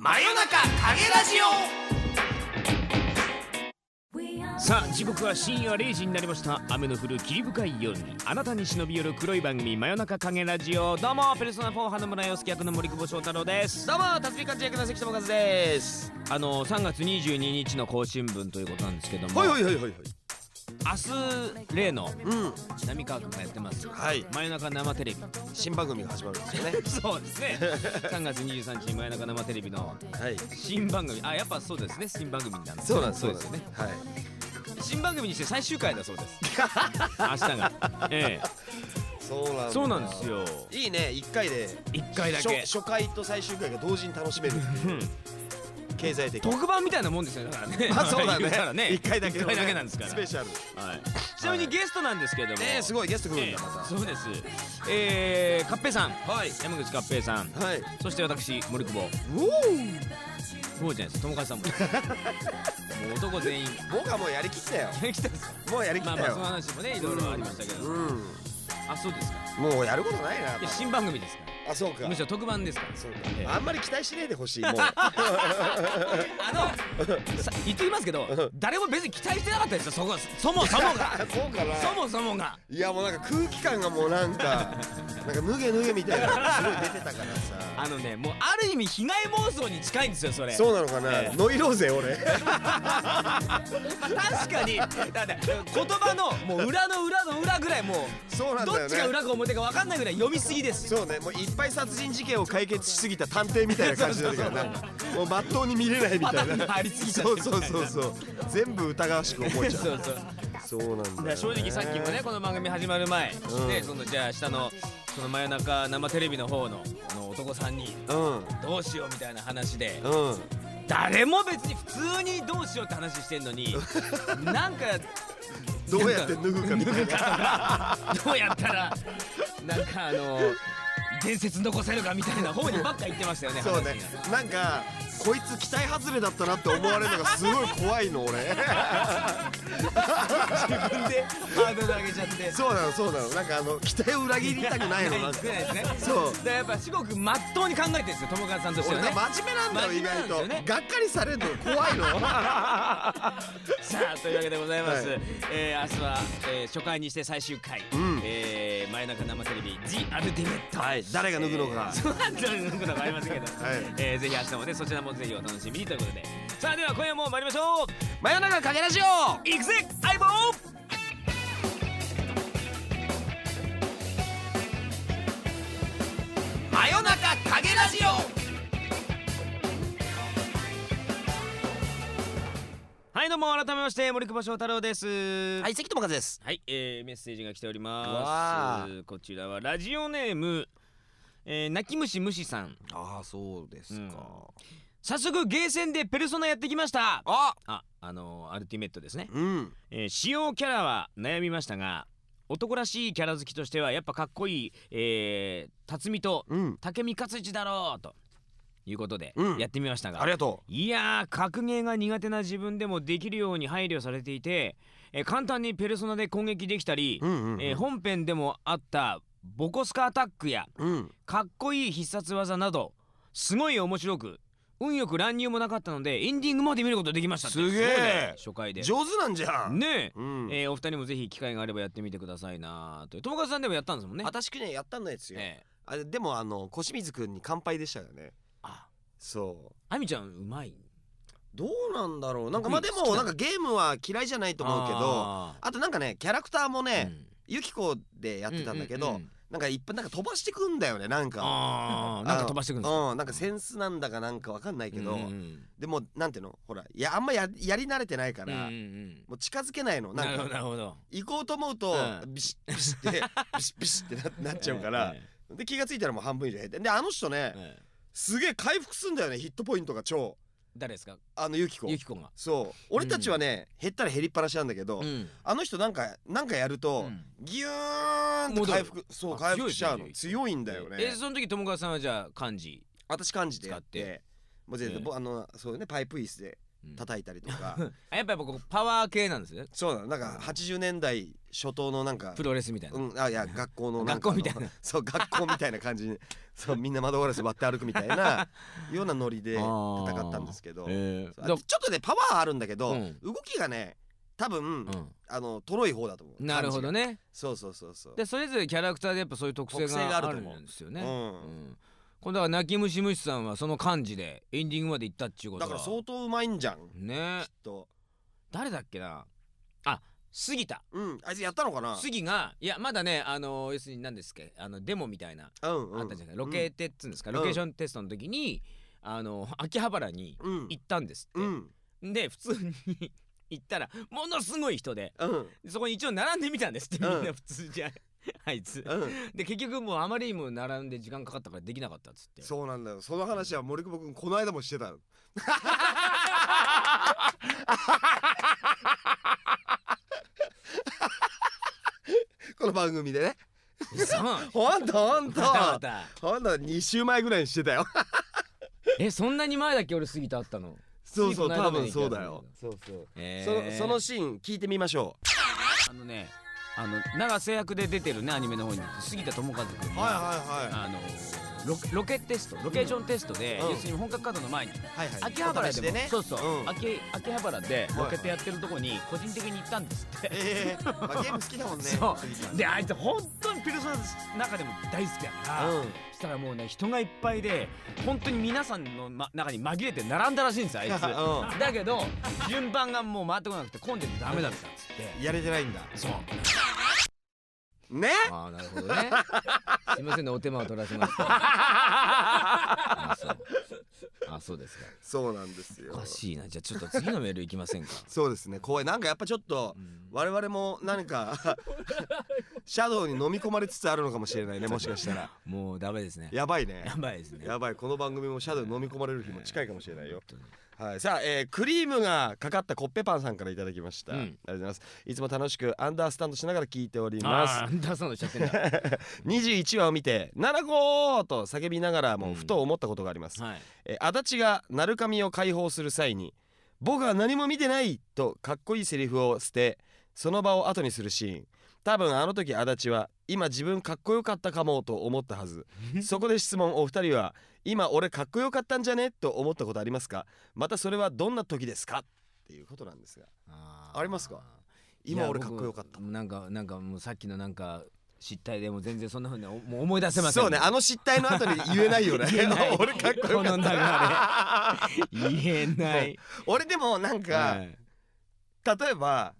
真夜中影ラジオ。さあ時刻は深夜0時になりました。雨の降る霧深い夜に。あなたに忍び寄る黒い番組真夜中影ラジオ。どうもペルソナ4花村洋介役の森久保翔太郎です。どうも辰巳勝役の関智和です。あの3月22日の更新分ということなんですけども、はいはいはいはいはい。明日例のうん。浪川君がやってます。はい。真夜中生テレビ。新番組が始まるんですよね。そうですね。3月23日真夜中生テレビのはい。新番組。あやっぱそうですね。新番組なんですそうなんですそうですね。はい。新番組にして最終回だそうです。明日が。えそうなんそうなんですよ。いいね。一回で。1回だけ。初初回と最終回が同時に楽しめるうん経済的に。特番みたいなもんですよだからね。あ そうだね。ね。一回だけ一回だけなんですから。スペシャル。はい、ちなみにゲストなんですけれども、ねすごい。ゲスト来るんええだまそうです。えー、カッペイさん。たはい。山口カッペイさん。はい。そして私森久保。そうじゃないです友和さんも。もう男全員。僕はもうやりきったよ。来たんですもうやりきったまあまあそのよ話もねいろいろありましたけど、うん。あそうですか。もうやることないな新番組ですかあそうか。らむしろ特番ですから。そうええ。かあんまり期待しないでほしいもう。あのさ言ってきますけど誰も別に期待してなかったですよ。そこはそもそもが。あそうかな。そもそもが。いやもうなんか空気感がもうなんか なんか脱げ脱げみたいなのがすごい出てたからさ。あのねもうある意味被害妄想に近いんですよそれ。そうなのかな、ええ。ノイローゼ俺。ま あ確かに。だって言葉のもう裏の裏の裏ぐらいもうそうなんだよね。どっちが裏か表か分かんないぐらい読みすぎですそうねもういっぱい殺人事件を解決しすぎた探偵みたいな感じだから もうまっとうに見れないみたいな。入りすぎちゃってそうそうそうそう。全部疑わしく思えちゃ そううそう。そうなんだよ、ね、正直さっきもねこの番組始まる前、うん。ねそのじゃあ下のその真夜中生テレビの方のあの男さんにうん。どうしようみたいな話でうん。誰も別に普通にどうしようって話してんのに なんかどうやって脱ぐかみたいな。どうやったらなんかあの伝説残せるかみたいな方にばっか言ってましたよねそうね。なんかこいつ期待外れだったなって思われるのがすごい怖いの俺。自分でハードル上げちゃって。そうなのそうなの。なんかあの期待を裏切りたくないのなんか。少ないですね。そう。だからやっぱ至極まっとうに考えてるんですよ友川さんとしてはね俺が真面目なんだよ意外と。ねがっかりされるの怖いの。さあというわけでございます、はい。えー明日は、えー初回にして最終回、うん。えー真夜中生テレビ「ジ・アルティメット」はい誰が脱ぐのかえーそうなんです脱ぐのかありませんけど、はいえーぜひ明日もねそちらもぜひお楽しみにということで。さあでは今夜も参りましょう。真夜中影ラジオ。いくぜ相棒。真夜中影ラジオ。はいどうも改めまして森久保翔太郎です。はい関智和です。はい、えー、メッセージが来ておりうまわすこちらはラジオネーム、えー、泣き虫虫さん。ああそうですうん。か早速ゲーセンでペルソナやってきました。あ。ああのーアルティメットですね、うん。えー、使用キャラは悩みましたが男らしいキャラ好きとしてはやっぱかっこいい、えー、辰巳とうん。竹見勝一だろうということでうん。やってみましたが、ありがといやー格ゲーが苦手な自分でもできるように配慮されていて、えー簡単にペルソナで攻撃できたり、ううんうんうん。えー本編でもあったボコスカアタックやうん。かっこいい必殺技などすごい面白く運よく乱入もなかったのでエンディングまで見ることできましたって。すげえ。ね初回で。上手なんじゃん。ねえ。うん。えーお二人もぜひ機会があればやってみてくださいなと。いう友和さんでもやったんですもんね。私ねやったんですよええ。あれでもあの小清水くんに乾杯でしたよね。あ。そう。あみちゃんうまい。どうなんだろう。なんかまあでもなんかゲームは嫌いじゃないと思うけどああとなんかねキャラクターもーねうん。ユキコでやってたんだけどうううんなんかいっぱいなんか飛ばしてくんだよねなんか。なんか飛ばしてくんですか？うんなんかセンスなんだかなんかわかんないけどうんうんでもなんていうの？ほらいやあんまややり慣れてないからうんもう近づけないのなんか。なるほど行こうと思うとうん。ビシッビシッって ビシッビシッってななっちゃうからえで気がついたらもう半分以上減って。であの人ねすげえ回復すんだよねヒットポイントが超誰ですか？あのユキコ。ゆきこが。そう。俺たちはね、減ったら減りっぱなしなんだけど、うん。あの人なんかなんかやると、うん。ギューンと回復そうあ回復しちゃうの。強い強いんだよね、えその時友川さんはじゃあ漢字？私漢字でやっ使って。てもう全然、ええぼあのそうねパイプ椅子でうん。叩いたりとか。あやっぱり僕パワー系なんですね。そうなの。なんか80年代初頭のなんかプロレスみたいな、うん、あいや学校の学校みたいな。そう学校みたいな感じに そうみんな窓ガラス割って歩くみたいな ようなノリで戦ったんですけど、えー。ちょっとねパワーあるんだけど、うん。動きがね多分、うん。あのとろい方だと思う。なるほどね。そうそうそうそう。でそれぞれキャラクターでやっぱそういう特性ががあると思う。んですよね、うん。うん。これだから泣き虫虫さんはその感じでエンディングまで行ったっちゅうことは。だから相当うまいんじゃんきっねと誰だっけなあ杉田うん。あいつやったのかな？杉がいやまだねあの要するに何ですっけ？あのデモみたいな、うんうん。あったじゃない？ロケテっつうんですか、うん。ロケーションテストの時にあの秋葉原にうん。行ったんですって、うん。で普通に 行ったらものすごい人でうん。そこに一応並んでみたんですってみうん。んな普通じゃあいつ。うん。で結局もうあまりにも並んで時間かかったからできなかったっつって。そうなんだよ。その話は森久保君この間もしてたの この番組でね。そうほんとほんとまたまた。ほんと2週前ぐらいにしてたよ。えそんなに前だっけ俺過ぎたあったの？そうそう多分そうだよ。そうそう。えそのーそのシーン聞いてみましょあのねあの永瀬役で出てるねアニメの方に。杉田智和君が、はあのロロケテストロケーションテストで、うん要するに本格稼働の前に秋葉原でもね。そうそう、ん。秋秋葉原でロケットやってるとこに個人的に行ったんですって、ええまあゲーム好きだもんね。そう。であいつ本当にペルソナの中でも大好きだから、うん。そしたらもうね人がいっぱいで本当に皆さんの、ま、中に紛れて並んだらしいんですよあいつ、うだけど順番がもう回ってこなくて混んでてダメだったっつって、やれてないんだ。そうね。ああなるほどね。すいませんねお手間を取らせましたあそう。あそうですか。そうなんですよ。おかしいな。じゃあちょっと次のメールいきませんか、そうですね怖い。なんかやっぱちょっとうん。我々も何か シャドウに飲み込まれつつあるのかもしれないねもしかしたら。もうダメですね。やばいね。やばいですね。やばい。この番組もシャドウに飲み込まれる日も近いかもしれないよ。本当にはい、さあ、えークリームがかかったコッペパンさんからいただきました、うん。ありがとうございます。いつも楽しくアンダースタンドしながら聞いております。ああ出そうとしちゃってんだ21 話を見て「7号!」と叫びながらうん。もふと思ったことがあります、はい。えー足立が鳴神を解放する際に「僕は何も見てない!」とかっこいいセリフを捨てその場を後にするシーン多分あの時足立は今自分かっこよかったかもと思ったはず。そこで質問お二人は今俺かっこよかったんじゃね？と思ったことありますか？またそれはどんな時ですか？っていうことなんですが。あありますか？今俺かっこよかった。僕なんかなんかもうさっきのなんか失態でもう全然そんなふうに思い出せませんそうねあの失態の後に言えないよね。言えない。俺かっこよかった。言えない。俺でもなんか、はい。例えば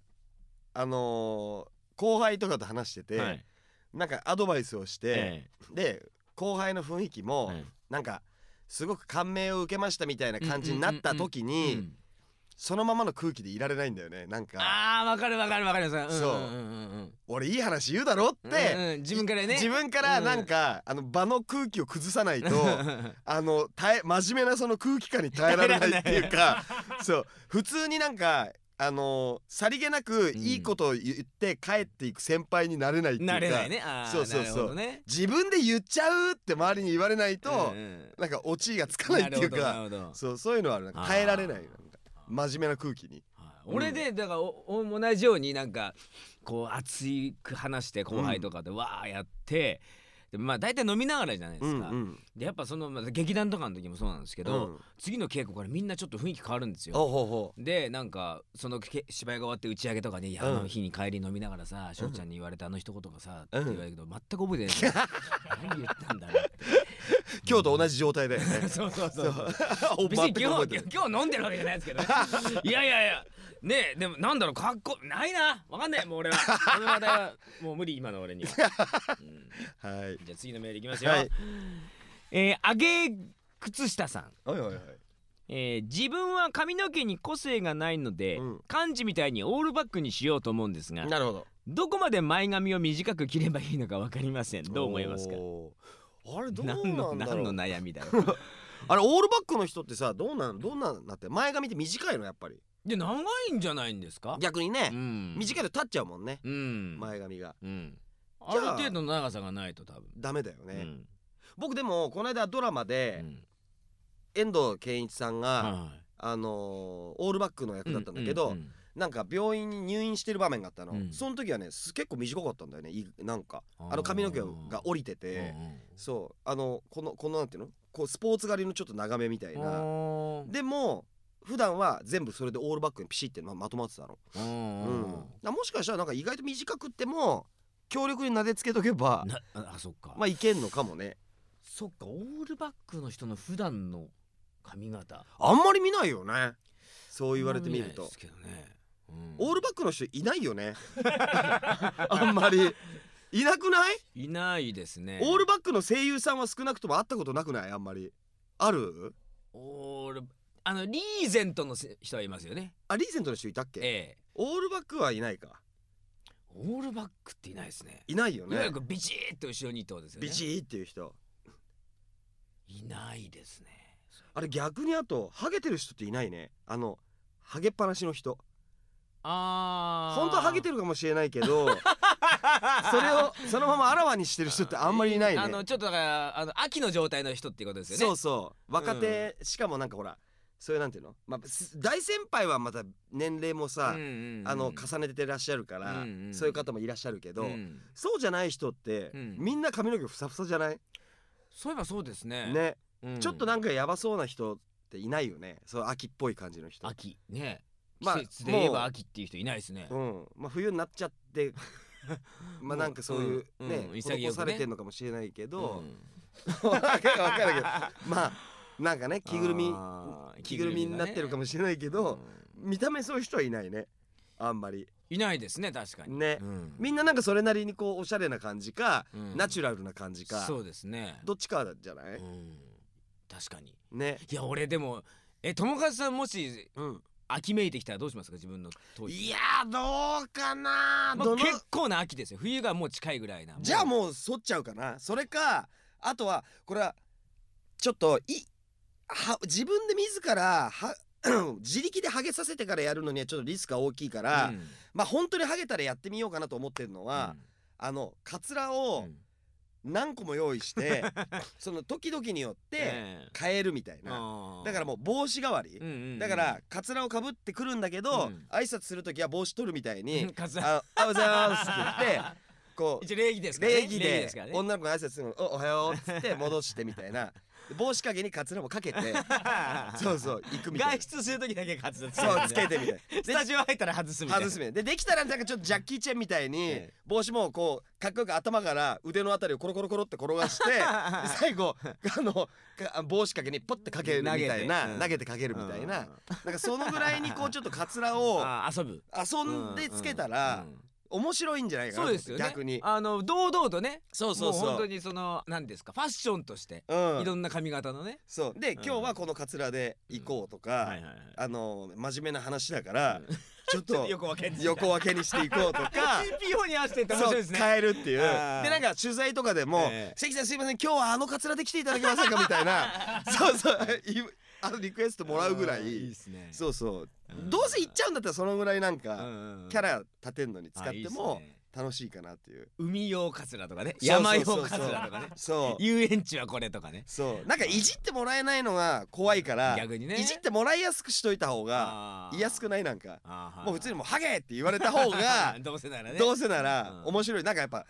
あのー後輩とかと話してて、はい。なんかアドバイスをして、えで後輩の雰囲気も、はいなんかすごく感銘を受けましたみたいな感じになった時に、うんそのままの空気でいられないんだよねなんか。あーわかるわかるわかるそうそうんんんうん。俺いい話言うだろって、うんうん自分からね。自分からなんか、あの場の空気を崩さないと あの耐え真面目なその空気感に耐えられないっていうか そう。普通になんかあのさりげなくいいことを言って帰っていく先輩になれないっていうか。なれないね。そうそうそう。ね。自分で言っちゃうって周りに言われないと、うんうん。なんかオチがつかないっていうか。そうそういうのはあるなんか耐えられないなんか真面目な空気に。はい。俺でだからおお同じようになんかこう熱く話して後輩とかでわーやって、でまあ大体飲みながらじゃないですか、んでやっぱその、まあ、劇団とかの時もそうなんですけど、うん。次の稽古からみんなちょっと雰囲気変わるんですよ。でなんかそのけ芝居が終わって打ち上げとかに「いやあうん。の日に帰り飲みながらさ翔ちゃんに言われたあの一言がさ」ってうん言われるけど全く覚えてない 何言ったんだろうって。う今日と同じ状態だよねそうそうそう。お別に今日今日飲んでるわけじゃないですけど。ね いやいやいやねえでもなんだろうかっこないな。わかんない。もう俺は。この話題はもう無理今の俺には、うん。はい。じゃあ次のメールいきますよ、はい。えー、あげ靴下さん。はいはいはい。えー自分は髪の毛に個性がないので、うん。漢字みたいにオールバックにしようと思うんですがなるほど。どこまで前髪を短く切ればいいのか分かりません。どう思いますか？あれどうな何の悩みだよ あれオールバックの人ってさどうなんどんなんなって前髪って短いの？やっぱりで長いんじゃないんですか？逆にねうん。短いと立っちゃうもんね。うん、前髪が。うん、ある程度の長さがないと多分。ダメだよね。うん。僕でもこの間ドラマでうん。遠藤憲一さんがはあのーオールバックの役だったんだけど、うんうんなんか病院に入院してる場面があったの、うん。その時はねす結構短かったんだよね。いなんかあの髪の毛が降りてて、そう。あのこのこのなんていうの？こうスポーツ狩りのちょっと長めみたいうんな。うんでも普段は全部それでオールバックにピシッてままとまってたの、うんうんだもしかしたらなんか意外と短くっても強力に撫でつけとけばなああそっか。まあいけんのかもね。そっかオールバックの人の普段の髪型。あんまり見ないよね。そう言われてみると。ね。うん。オールバックの人いないよね。あんまり。いなくない？いないですね。オールバックの声優さんは少なくとも会ったことなくない？あんまり。ある？オールあのリーゼントのせ人はいますよね。あリーゼントの人いたっけ？ええ。オールバックはいないか。オールバックっていないですね。いないよね。いわゆるビチーっと後ろにってことですよね。ビチーっていう人。いないですね。あれ逆にあとハゲてる人っていないね。あのハゲっぱなしの人。あー。本当はハゲてるかもしれないけど それをそのままあらわにしてる人ってあんまりいないね。あのちょっとだからあの秋の状態の人っていうことですよね。そうそう。若手、しかもなんかほらそういうなんていうの、まあ、す大先輩はまた年齢もさ、うんうんうん。あの重ねてらっしゃるから、うんうんそういう方もいらっしゃるけど、うん。そうじゃない人って、うん。みんな髪の毛ふさふさじゃない、そういえばそうですね。ね、うん。ちょっとなんかやばそうな人っていないよね。そう秋っぽい感じの人。秋。ね。まあ季節で言えば秋っていう人いないですね。うん。まあ、冬になっちゃって まあなんかそういううん。ね、うん。潔くね。施されてんのかもしれないけど、ん。わかるわかるけど。まあなんかね着ぐるみ着ぐるみになってるかもしれないけど、見た目そういう人はいないね。あんまり。いないですね確かに。ね、うん。みんななんかそれなりにこうおしゃれな感じか、うん。ナチュラルな感じかそうですね。どっちかじゃない、うん。確かに。ね。いや俺でもえ友和さんもしうん。秋めいてきたらどうしますか自分のいやーどうかな、まあ結構な秋ですよ。冬がもう近いぐらいなじゃあもう剃っちゃうかなそれかあとはこれはちょっといは自分で自らは 自力でハゲさせてからやるのにはちょっとリスクが大きいから、うん。まあ本当にハゲたらやってみようかなと思ってるのは、あのカツラうをん。何個も用意して、その時々によってええ。変えるみたいな、だからもう帽子代わり、うんうんうん。だからカツラをかぶってくるんだけど、うん。挨拶する時は帽子取るみたいに カツ「あおはようございます」って言って こう礼儀ですね。礼儀で女の子の挨拶するの「おおはよう」っつって戻してみたいな。で帽子掛けにカツラもかけて そうそう行くみたいな。外出する時だけカツラそうつけてみたい。なスタジオ入ったら外すみたいな。外すみたい。なでできたらなんかちょっとジャッキー・チェンみたいにええ。帽子もこうかっこよく頭から腕のあたりをコロコロコロって転がして で最後あのか帽子掛けにポッてかけるみたいな投げてうん投げてかけるみたいな。うん。なんかそのぐらいにこうちょっとカツラを遊ぶ。遊んでつけたらうん。うん面白いんじゃないかなそうですよね。逆に。あの堂々とね。そうそうそう。もう本当にその何ですかファッションとしてうん。いろんな髪型のね。そう。でうん。今日はこのカツラで行こうとか、はいはいはい。あの真面目な話だから、うん。ちょっと横分けにして。横分けにしていこうとか TPO に合わせてって面そう白いですね。変えるっていう。であーなんか取材とかでもええ「関さんすいません今日はあのカツラで来ていただけませんか?」みたいな。そうそう。いあのリクエストもらうぐらいいいね。そうそう。うん。どうせ行っちゃうんだったらそのぐらいなんうんかキャラ立てんのに使ってもね。楽しいかなっていう。海用カツラとかね。山用カツラとかね。そう。遊園地はこれとかね。そう。なんかいじってもらえないのが怖いから逆にね。いじってもらいやすくしといた方が言いやすくないなんか。もう普通にもうハゲって言われた方が どうせならね。どうせならうん。面白い。なんかやっぱ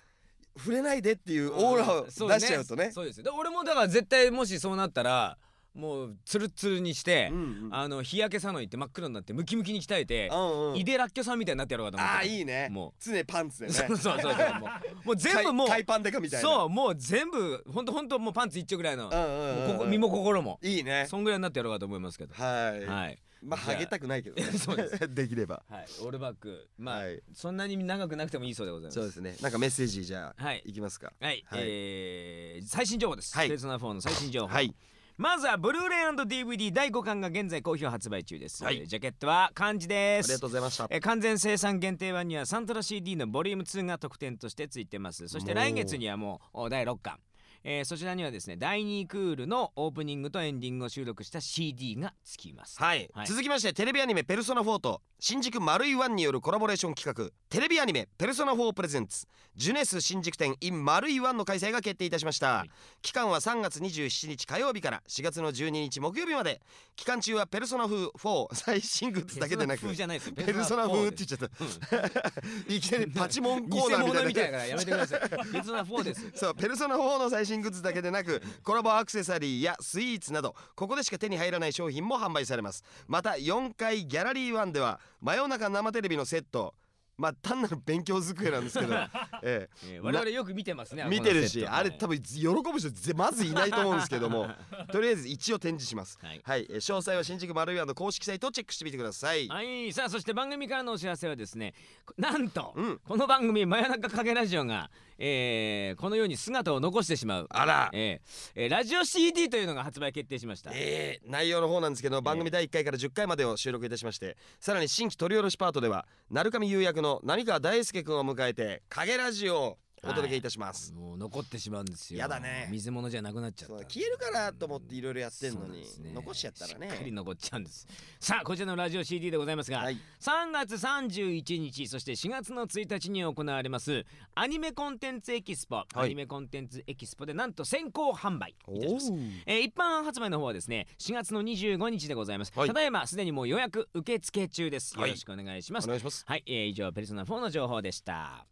触れないでっていうオーラを出しちゃうとね。そうですよ。で俺もだから絶対もしそうなったらもうツルッツルにして、うんうん。あの日焼けサロン行って真っ黒になってムキムキに鍛えて、うんうん。井出らっきょさんみたいになってやろうかと思ってああいいね。も常にパンツでね。そうそうそうもう。もう全部もう海海パンデカみたいな。そうもう全部ほんとほんともうパンツ一丁ぐらいの、うんうんここ身も心も。いいね。そんぐらいになってやろうかと思いますけど。はい。はい。まあハゲたくないけどね。そうで できれば。はい。オールバック。まあ、はい。そんなに長くなくてもいいそうでございます。そうですね。なんかメッセージじゃあはい。いきますか。はい、はい。えー最新情報です、はい。ナ4の最新情報、はいまずはブルーレイ &DVD 第5巻が現在好評発売中です、はい。ジャケットは漢字です。ありがとうございました。えー完全生産限定版にはサントラ CD のボリューム2が特典としてついてます。そして来月にはもうお第6巻えーそちらにはですね第2クールのオープニングとエンディングを収録した CD がつきます。はい、はい。続きましてテレビアニメ「ペルソナ4」と新宿マルイワンによるコラボレーション企画。テレビアニメ「ペルソナ4プレゼンツジュネス新宿店 in マルイワンの開催が決定いたしました、はい。期間は3月27日火曜日から4月の12日木曜日まで。期間中はペルソナ風4 最新グッズだけでなく。ペルソナ風って言っちゃった。いきなりパチモンコー偽ナーみたいな。やめてください。ペルソナ4です。そうペルソナ4の最新グッズだけでなくコラボアクセサリーやスイーツなどここでしか手に入らない商品も販売されます。また4階ギャラリー1では真夜中生テレビのセットまあ単なる勉強机なんですけど、ええ。ー我々よく見てますねえ見てるしあれ分多分喜ぶ人ぜまずいないと思うんですけども とりあえず一応展示します。はい。はい、えー詳細は新宿マルイワンの公式サイトをチェックしてみてください。はいさあそして番組からのお知らせはですねこなんと、うん。この番組「真夜中影ラジオが」えーこのように姿を残してしまう。あら。えーえーラジオ CD というのが発売決定しました、えー内容の方なんですけど番組第1回から10回までを収録いたしましてさらに新規取り下ろしパートでは鳴上優役の浪川大輔君を迎えて「影ラジオ」をお届けいたします、もう残ってしまうんですよ。やだね。水物じゃなくなっちゃった。消えるかなと思っていろいろやってんのに、んね。残しちゃったらしっかりね残っちゃうんです。さあこちらのラジオ CD でございますが、はい。3月31日そして4月の1日に行われますアニメコンテンツエキスポ、アニメコンテンツエキスポでなんと先行販売いたします。えー一般発売の方はですね4月の25日でございます、はい。ただいますでにもう予約受付中です。よはい。ろしくお願いします。お願いします。はい、えー以上ペルソナ4の情報でした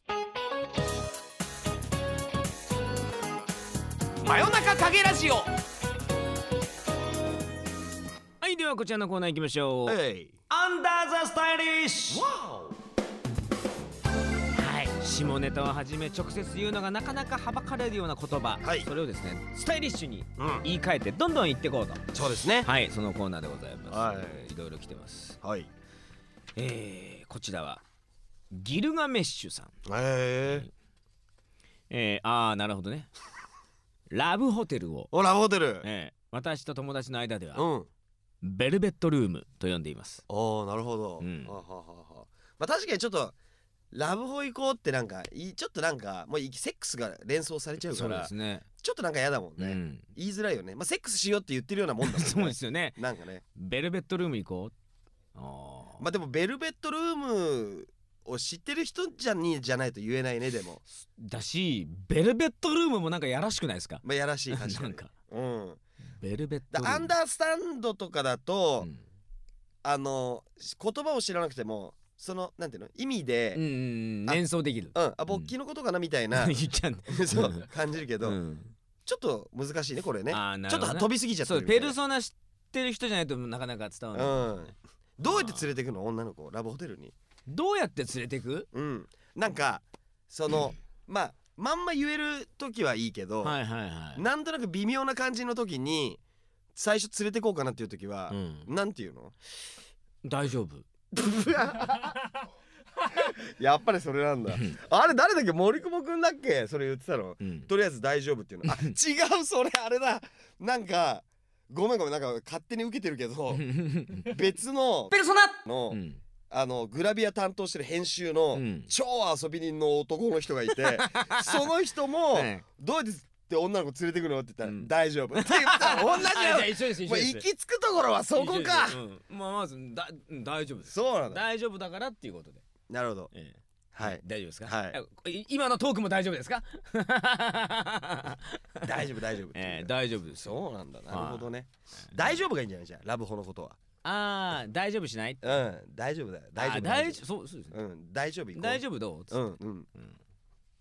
真夜中影ラジオ。はいではこちらのコーナー行きましょう、えい。アンダーザスタイリッシュ。はい下ネタをはじめ直接言うのがなかなかはばかれるような言葉、はい。それをですねスタイリッシュにうん。言い換えてどんどん言っていこうと。そうですね。はいそのコーナーでございます、はい。えーいろいろ来てます。はい。えーこちらはギルガメッシュさん。えええー、ああなるほどねラブホテルを、おラブホテル。えー私と友達の間ではうん。ベルベットルームと呼んでいます。おーなるほど、うん。はははは。まあ確かにちょっとラブホ行こうってなんかちょっとなんかもういセックスが連想されちゃうかそうらですね。ちょっとなんか嫌だもんね、うん。言いづらいよね。まあセックスしようって言ってるようなもんだもんね。そうですよね。なんかね。ベルベットルーム行こう。あー。まあでもベルベットルームを知ってる人じゃにじゃないと言えないねでも。だしベルベットルームもなんかやらしくないですか？まあやらしい確かに。なんか。うん。ベルベットアンダースタンドとかだと、うん。あの言葉を知らなくてもそのなんていうの？意味で、うんうん連想できる。うん、あ勃起のことかなみたいな、そう感じるけど、うん。ちょっと難しいねこれね。ちょっとあーなるほどね。飛びすぎちゃってペルソナ知ってる人じゃないとなかなか伝わらない。うん。どうやって連れてくの？女の子？をラブホテルにどうやって連れてく？うん。なんかその まあまんま言える時はいいけど、はいはいはい。なんとなく微妙な感じの時に最初連れてこうかなっていう時は、うん。なんていうの？大丈夫。やっぱりそれなんだ。あれ誰だっけ？森久保くんだっけ？それ言ってたの？うん。とりあえず大丈夫っていうの。あ違うそれあれだ。なんかごめんごめんなんか勝手に受けてるけど別のペルソナ！の、うんあのグラビア担当してる編集の、うん。超遊び人の男の人がいて その人も、はいどうやって女の子連れてくのって言ったら、うん。大丈夫。って言ったら同じだよ行き着くところはそこか。まあまずだうん大丈夫です。そうなんだ。大丈夫だからっていうことで。なるほど。ええはい。大丈夫ですか？はい。い今のトークも大丈夫ですか？大丈夫大丈夫。ええ大丈夫ですよ。そうなんだ。なるほどね。大丈夫がいいんじゃない？じゃあラブホのことはああ大丈夫しない？うん大丈夫だよ。大丈夫あ大丈夫。そうそうですね。うん大丈夫大丈夫どう？つって。うんうん。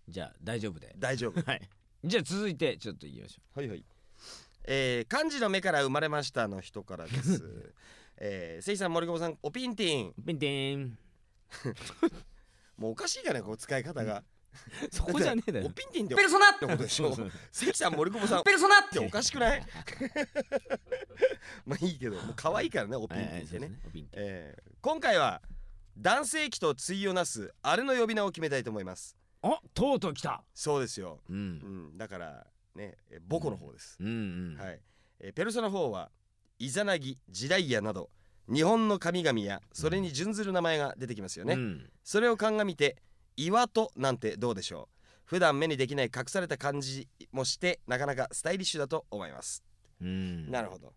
じゃあ大丈夫で。大丈夫。はい。じゃあ続いてちょっといきましょはいはい。えー、漢字の目から生まれましたの人からです。えー、せいさん森久保さんおピンティンうピンテンもうおかしいかねこう使い方が。そこじゃねえだよ。おピンティンってペルソナって。ことでしょ。そうそう関さん森久保さん。っ ペルソナって。おかしくない？まあいいけどもう可愛いからねおピンティンってね。はいはいそうです。おピンテンえー、今回は男性器と対をなすあれの呼び名を決めたいと思います。あとうとう来た。そうですよ、ううんん、だからねえボコの方です、うんうんはい、えーペルソナ4はイザナギジダイヤなど日本の神々やそれに準ずる名前が出てきますよね、うん。それを鑑みて岩戸なんてどうでしょう。普段目にできない隠された感じもしてなかなかスタイリッシュだと思います、うん。なるほど。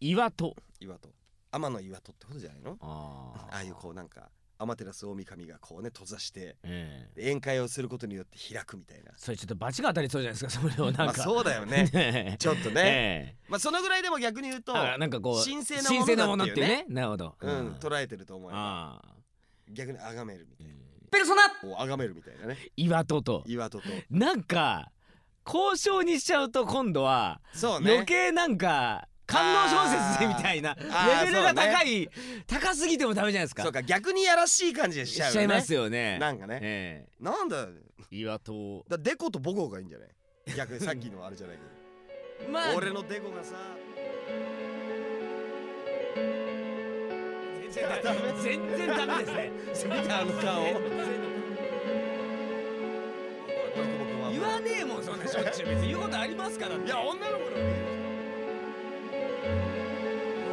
岩戸。岩戸。天の岩戸ってことじゃないの？あああいうこうなんか天照大神がこうね閉ざしてええ。宴会をすることによって開くみたいな。それちょっと罰が当たりそうじゃないですかそれを なんか、まあそうだよね。ねちょっとね、えまあそのぐらいでも逆に言うとなんかこう神聖ななものだっていうね。なるほど。うん捉えてると思えばああ。逆に崇めるみたいなペルソナ。こう崇めるみたいなね。岩戸と。岩戸と。なんか交渉にしちゃうと今度はそうね。余計なんか官能小説みたいなレベルが高い、高すぎてもダメじゃないですか。そうか逆にやらしい感じでしちゃうよね。しちゃいますよね。なんかね。えなんだえ岩戸。だデコとボコがいいんじゃない？逆にさっきのあれじゃないけど。まあ俺のデコがさ。全然ダメ全然ダメです。ね見たあの顔。言わねえもんそんなしょっちゅう別に。言うことありますからいや女の子の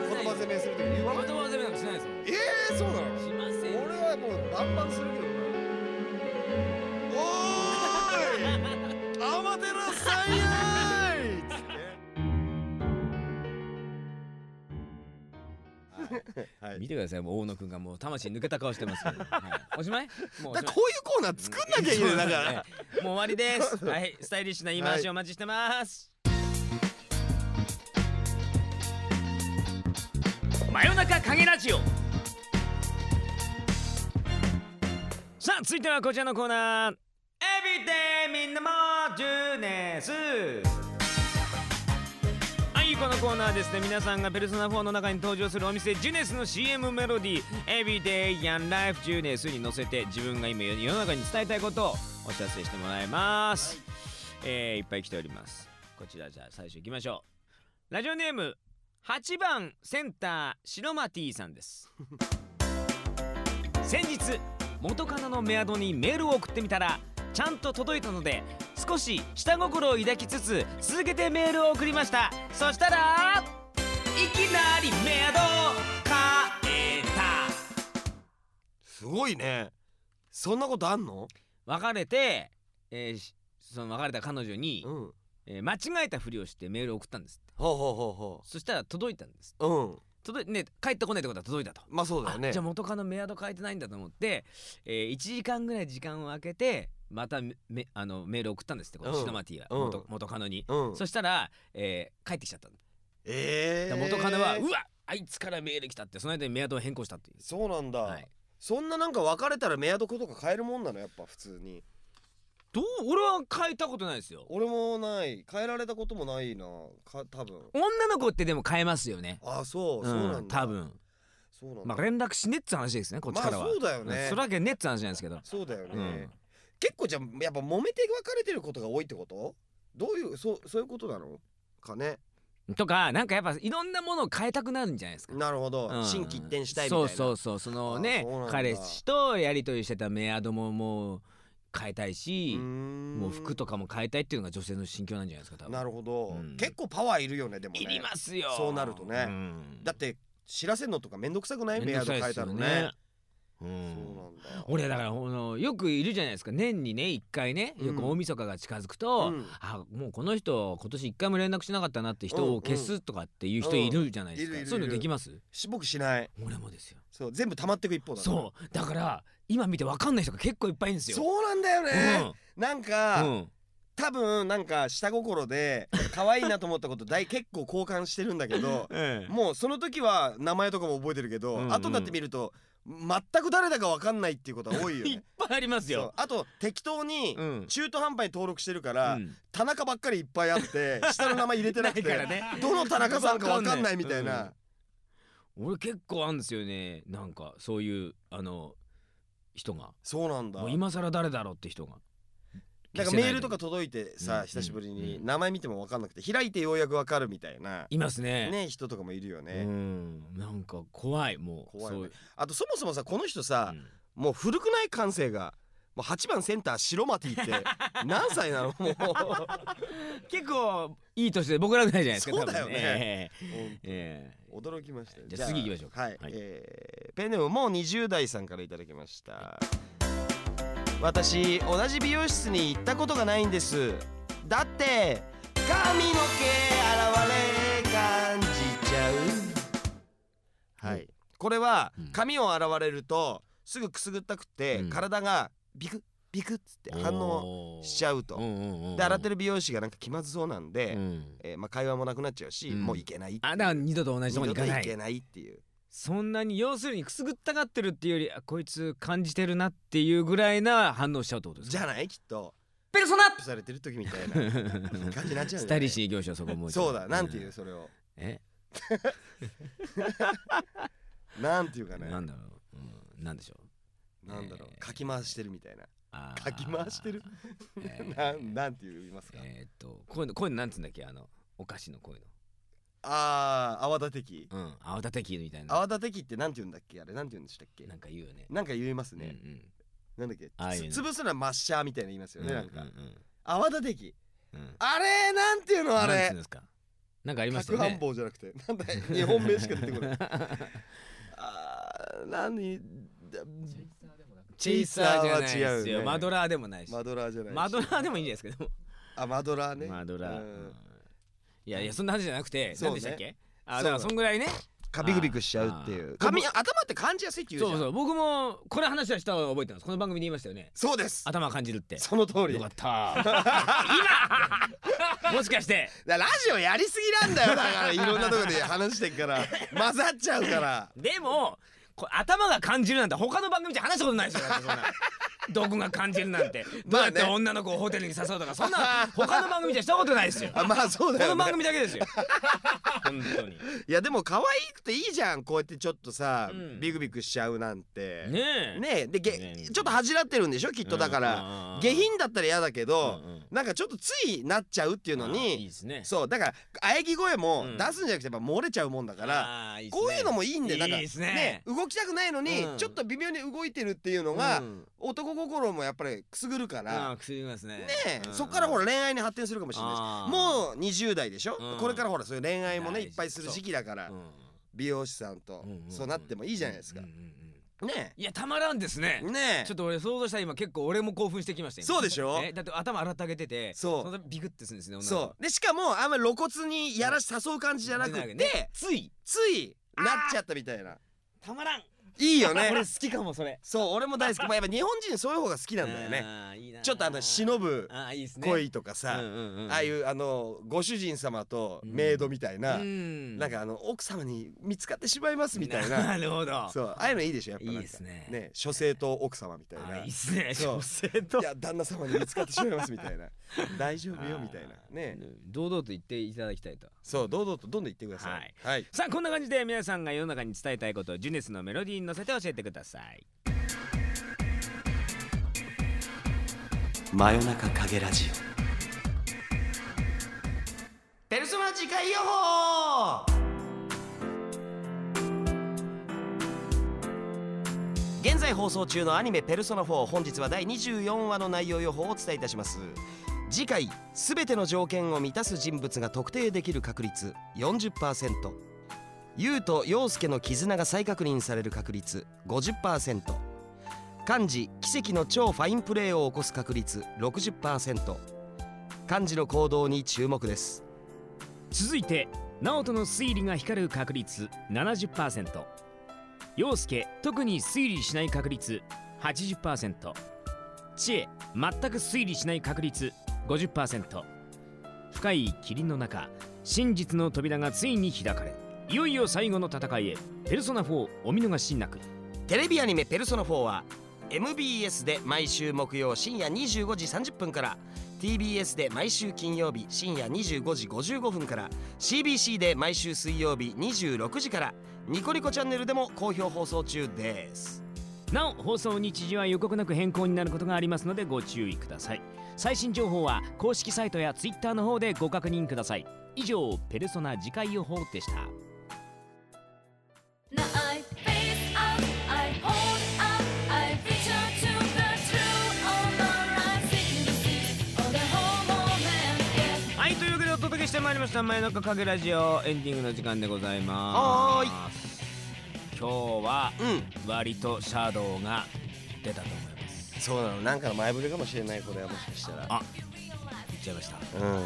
言葉攻めするときに言わない言葉攻めなんかしないですもん。ええー、そうなの？しません。俺はもうバンバンするけど見てください。もう大野くんがもう魂抜けた顔してますけど、はい、おしまい？もうだからこういうコーナー作んなきゃいけないだから。もう終わりです。はい。スタイリッシュな言い回しをお待ちしてます、真夜中影ラジオ。さあ続いてはこちらのコーナー。エビデイみんなもジュネス。はいこのコーナーですね。皆さんがペルソナ4の中に登場するお店ジュネスの CM メロディー。Everyday Young Life ジュネスに乗せて自分が今世の中に伝えたいことをお知らせしてもらいます、えーいっぱい来ております。こちらじゃあ最初行きましょう。ラジオネーム8番センター白マティさんです。先日元カノのメアドにメールを送ってみたらちゃんと届いたので少し下心を抱きつつ続けてメールを送りました。そしたらいきなりメアド変えた。すごいね。そんなことあんの？別れて、えーしその別れた彼女に、うん。えー間違えたふりをしてメールを送ったんですほうほうほうほそしたら届いたんですううん届いね帰ってこないってことは届いたと。まあそうだよね。あじゃあ元カノメアド変えてないんだと思って、えー、1時間ぐらい時間を空けてまためめあのメールを送ったんですってこん。シナマティが、うん。元元カノに、うん。そしたら、えー帰ってきちゃったええだから元カノは、うわあいつからメール来たってその間にメアドを変更したっていう。そうなんだ、はい。そんななんか別れたらメアドコとか変えるもんなのやっぱ普通にどう俺は変えたことないですよ。俺もない。変えられたこともないな。か多分。女の子ってでも変えますよね。あそう、そうなんだ。多分。そうなんだ。まあ連絡しねっつ話ですねこっちからは、まあそうだよね。んそれだけねっつ話なんですけど。そうだよね、うん。結構じゃあやっぱ揉めて別れてることが多いってこと？どういうそうそういうことなの？かね。とかなんかやっぱいろんなものを変えたくなるんじゃないですか。なるほど、うん。心機一転したいみたいな。そうそうそうそのねあそうなんだ。彼氏とやり取りしてたメアドももう変えたいしもう服とかも変えたいっていうのが女性の心境なんじゃないですか多分。なるほど、うん。結構パワーいるよねでもね。いりますよ。そうなるとね。うん。だって知らせんのとかめんどくさくない？メアド変えたのね。めん。どくさいですよそうなんだ俺だからあのよくいるじゃないですか。年にね1回ねよく大晦日が近づくと、うん。あもうこの人今年1回も連絡しなかったなって人を消すとかっていう人いるじゃないですか、そういうのできます？し僕しない。俺もですよ。そう全部溜まってく一方だそう。だから今見て分かんない人が結構いっぱいいるんですよ。そうなんだよね、なんか、うん。うん多分なんか下心で可愛いなと思ったこと大結構交換してるんだけど ええ。もうその時は名前とかも覚えてるけど、うんうん。後になってみると全く誰だか分かんないっていうことが多いよいっねぱいありますよ。あと適当にうん。中途半端に登録してるから、うん。田中ばっかりいっぱいあって下の名前入れてなくて からね。どの田中さんか分かんないみたいな、俺結構あるんですよね。なんかそういうあの人が。そうなんだ。もう今更誰だろうって人が。なんかメールとか届いてさ、うん久しぶりにうん名前見ても分かんなくて開いてようやく分かるみたいな。いますね。ね人とかもいるようね、ん。なんか怖いもう。怖いよね。そうあとそもそもさこの人さう、ん。もう古くない感性がもう8番センター白マティって 何歳なの？も う結構いい年で僕らぐらいじゃないですかそうだよね。えええ。驚きましたよ。じゃあ次行きましょうはい、はい。えーペンネームもう20代さんからいただきました。私同じ美容室に行ったことがないんです。だって髪の毛現れ感じちゃう。はい。これはうん。髪を洗われるとすぐくすぐったくって、うん。体がビクッビクッつって反応しちゃうと、で洗ってる美容師がなんか気まずそうなんで、うん。えーまあ、会話もなくなっちゃうし、うん。もう行けないあだから二度と同じとこに行かない二度と行けない。っていうそんなに要するにくすぐったがってるっていうよりあこいつ感じてるなっていうぐらいな反応しちゃうってことですか？じゃないきっと。ペルソナアップされてる時みたいな感じになっちゃうんスタイリッーシュ業種はそこもう。そうだなんていう。うそれをえ？なんていうかね。なんだろう、うん、なんでしょうなんだろうえー。かき回してるみたいな。かき回してる？えー。なんなんて言いますか？えーっとこういうのこういうのなんつうんだっけ？あのお菓子のこういうあー泡立て器。のうん泡立て器みたいな。泡立て器ってなんて言うんだっけ？あれなんて言うんでしたっけ？なんか言うよね。なんか言いますね。うんうん。なんだっけ？つ潰すのはマッシャーみたいな言いますよねなんかうんうん。泡立て器。うん。うんあれ？なんていうのあれ？なんつうんですか？なんかありました角よねじゃなくて。なんだい？日本名しか出てこない。あー何チェイサーじゃないですよ。ねよ。マドラーでもないし。マドラーじゃないし。マドラーでもいいんじゃないですけど。あマドラーね。マドラー、うん。うんいやいやそんな話じゃなくてね。何でしたっけ？あだからそんぐらいね。かビクビクしちゃうっていう。髪頭って感じやすいって言うそうそう。僕もこれ話はしたの覚えてます。この番組で言いましたよね。そうです。頭感じるって。その通り。よかった。今 もしかして。ラジオやりすぎなんだよだからいろんなところで話してっから。混ざっちゃうから。でも頭が感じるなんて他の番組じゃ話したことないですよどこが感じるなんて。どうやって女の子をホテルに誘うとかそんな 他の番組じゃしたことないですよ。あまあそうだこの番よね組だけですよ。本当に。いやでも可愛くていいじゃんこうやってちょっとさ、うん。ビクビクしちゃうなんて。ねえ。ねえ。でげねえ。ちょっと恥じらってるんでしょきっとだから、うん。下品だったら嫌だけど、うんうん。なんかちょっとついなっちゃうっていうのにいいですね。そうだから喘ぎ声もうん。出すんじゃなくてやっぱ漏れちゃうもんだから、あーいいっすね。こういうのもいいんでなんかね。動きたくないのに、うん。ちょっと微妙に動いてるっていうのが、う心もやっぱりくすぐるから、くすりますね。ねえ、うん。そっからほら恋愛に発展するかもしれないしもう20代でしょ、うん。これからほらそういう恋愛もねいっぱいする時期だから、うん。美容師さんと、そうなってもいいじゃないですか。ねいやたまらんですね。えねえ。ちょっと俺想像したら今結構俺も興奮してきました今。そうでしょ？えだって頭洗ってあげててそう。ビクってするんですねそう。でしかもあんまり露骨にやらし誘う感じじゃなくて、ねつい。ついなっちゃったみたいな。たまらんいいよね。俺好きかもそれ。そう俺も大好き。まあやっぱ日本人そういう方が好きなんだよね。あーいいなちょっとあの忍ぶ恋とかさ、ああいうあのご主人様とメイドみたいな、うん。なんかあの奥様に見つかってしまいますみたいな。なるほど。そうああいうのいいでしょやっぱいいですね。ね書生と奥様みたいあなーいいっすね。そう。女性と。いや旦那様に見つかってしまいますみたいな 大丈夫よみたいな。ね。堂々と言っていただきたいと。そう堂々とどんどん言ってください。はい。はい。さあこんな感じで皆さんが世の中に伝えたいことをジュネスのメロディーに乗せて教えてください。真夜中影ラジオ。ペルソナ次回予報現在放送中のアニメ「ペルソナ4」本日は第24話の内容予報をお伝えいたします次回全ての条件を満たす人物が特定できる確率40%優と陽介の絆が再確認される確率50%漢字奇跡の超ファインプレーを起こす確率60%漢字の行動に注目です。続いて直人の推理が光る確率70%陽介特に推理しない確率80%知恵全く推理しない確率50%深い霧の中真実の扉がついに開かれいよいよ最後の戦いへ。ペルソナ4お見逃しなく。テレビアニメ「ペルソナ4」は MBS で毎週木曜深夜25時30分から TBS で毎週金曜日深夜25時55分から CBC で毎週水曜日26時からニコニコチャンネルでも好評放送中です。なお放送日時は予告なく変更になることがありますのでご注意ください最新情報は公式サイトや Twitter の方でご確認ください。以上ペルソナ次回予報でした.はいというわけでお届けしてまいりました。真夜中影ラジオ。エンディングの時間でございます。は今日はうん。割とシャドウが出たと思いますそうなの。なんかの前触れかもしれないこれはもしかしたら。あ言っちゃいました。うん。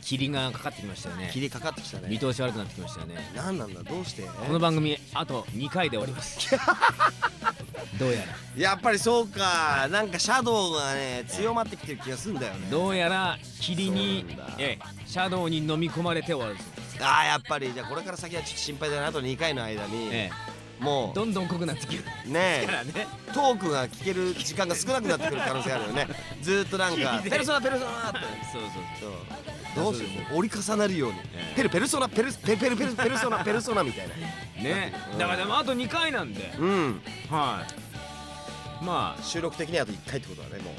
霧がかかってきましたよね。霧かかってきたね。見通し悪くなってきましたよね。なんなんだどうして？この番組あと2回で終わります。どうやら。やっぱりそうか。なんかシャドウがね強まってきてる気がするんだよね。どうやら霧にええシャドウに飲み込まれて終わるそうですああやっぱり。じゃあこれから先はちょっと心配だな。あと2回の間に、えもえどんどん濃くなってきる。うねからね。トークが聞ける時間が少なくなってくる可能性あるよね。ずーっとなんか。ペルソナペルソナって。そうそうそう。どうしよう折り重なるように。ええ。ペルペルソナペルペペルペルペルソナペルソナみたいな。ねうんだからでもあと2回なんで。うん。はい。ま収録的にあと1回ってことだねもう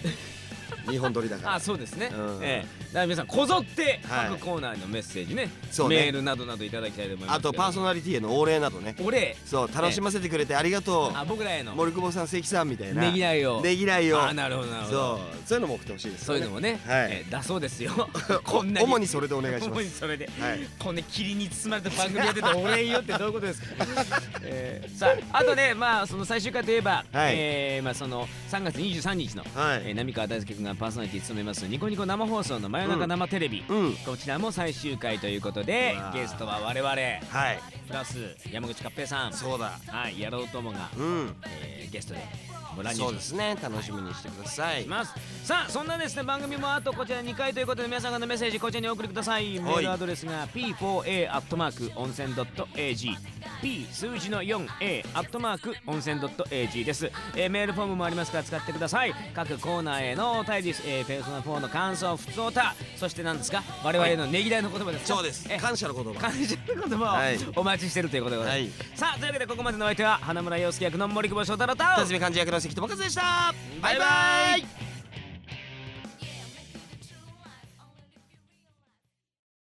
2本撮りだから。ああそうですね、うん。ええ。だから皆さんこぞってはい。各コーナーへのメッセージね,、そうね。メールなどなどいただきたいと思いますあとパーソナナリティへのお礼などね。お礼。そう楽しませてくれてありがとあ僕らへの。う森久保さん関さんみたいな。ねぎらいを。ねぎらいを。あなるほどなるほそう。どそういうのも送ってほしいですそういうのもね、はい。ええだそうですよ。こんなに。主にそれで。お願いしま主にすそれで、はい。こんな霧に包まれた番組やっててお礼よってどういうことですか、えーさああとねまあその最終回といえば、はい。えーまあその3月23日の、はい。えー浪川大輔君がパーソナリティ務めますニコニコ生放送の真夜中生テレビ、うん。こちらも最終回ということでゲストは我々はい。プラス山口勝平さん。そうだ。はいやろうともが、うん。えーゲストでご乱入しますそうですね。楽しみにしてください。します。さあそんなですね番組もあとこちら2回ということで皆さんからのメッセージこちらにお送りください。メールアドレスが p4a アットマーク温泉 .ag p 数字の 4a アットマーク温泉 .ag です、えーメールフォームもありますから使ってください。各コーナーへのお便り、えー、ペルソナ4の感想ふつおたそして何ですか？我々へのねぎらいの言葉ですか？そうです。え感謝の言葉。感謝の言葉はい。をお待ちしてるということでございます、さあというわけでここまでのお相手は花村洋介役の森久保祥太郎と辰巳漢字役の関智和でした。バイバイ